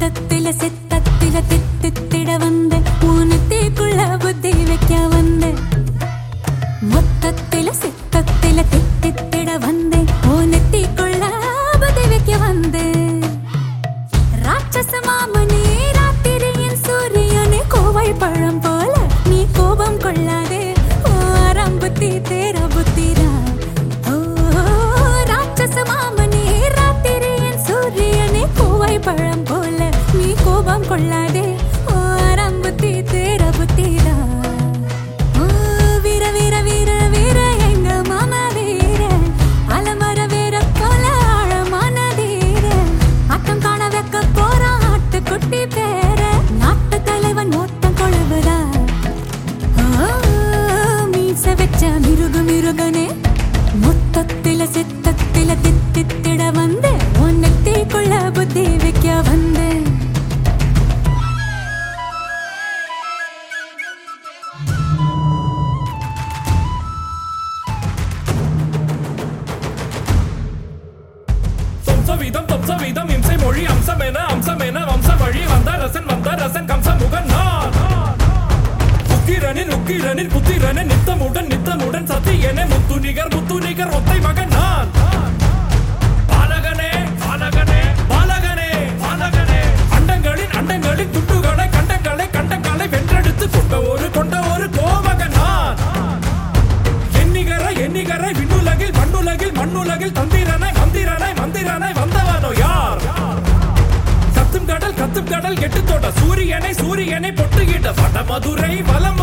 சித்தத்தில தித்தித்திட வந்த ஊனத்தீக்குள்ள புத்தி வைக்க வந்த. மொத்தத்தில சித்தத்தில தித்தித்திட கொள்ளாதே ஓ அரம்புத்தி தேர புத்திரா ஓ வீர வீர வீர வீர எங்க மாமா வீர. அலமர வீர போல ஆழமான தீர ஆட்டம் காண வைக்க போறான் ஆட்டுக்குட்டி பேர. நாட்டு தலைவன் ஓட்டம் கொழுவுதா. ஓ, மீச வச்ச மிருகு மிருகனே. மொத்தத்தில் சித்தத்தில சொம்சவீதம் இம்சை மொழி அம்சமென அம்சமென வம்ச வழி வந்த ரசன் வந்த ரசன் கம்ச முகன் நான் உக்கிரனின் உக்கிரனின் புத்திரனின் நித்தமுடன் நித்தமுடன் சத்தியனே முத்து நிகர் முத்து நிகர் ஒத்தை மகன் நான் பாலகனே பாலகனே பாலகனே பாலகனே அண்டங்களின் அண்டங்களின் துண்டுகளை கண்டங்களை கண்டங்களை வென்றெடுத்து கொண்ட ஒரு கொண்ட ஒரு கோமகன் நான் எண்ணிகரை எண்ணிகரை விண்ணுலகில் மண்ணுலகில் மண்ணுலகில் தந்திரனை மந்திரனை மந்திரனை கடல் கத்தும் கடல் கெட்டு தோட்ட. சூரியனை சூரியனை பொட்டுகிட்ட வட மதுரை வலம்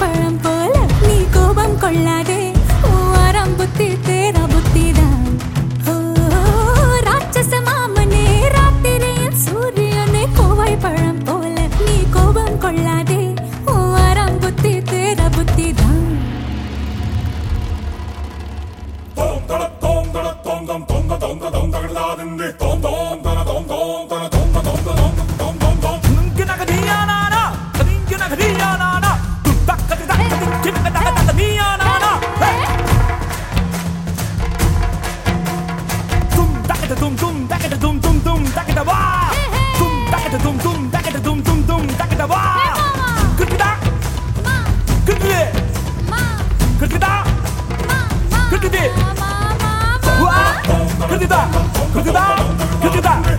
பழம் போல நீ கோபம் கொள்ளாதே. ஆறாம் புத்தி தேரா புத்தி தான் ராட்சச மாமனே ராத்திரியின் சூரியனே கோவை பழம் போல நீ கோபம் கொள்ளாதே. ஆறாம் புத்தி தேரா புத்தி தான் தோம் தோம் தோம் தோம் தோம் தோம் தோம் தோம் தோம் தோம் தோம் தோம் Cucuba, Cucuba.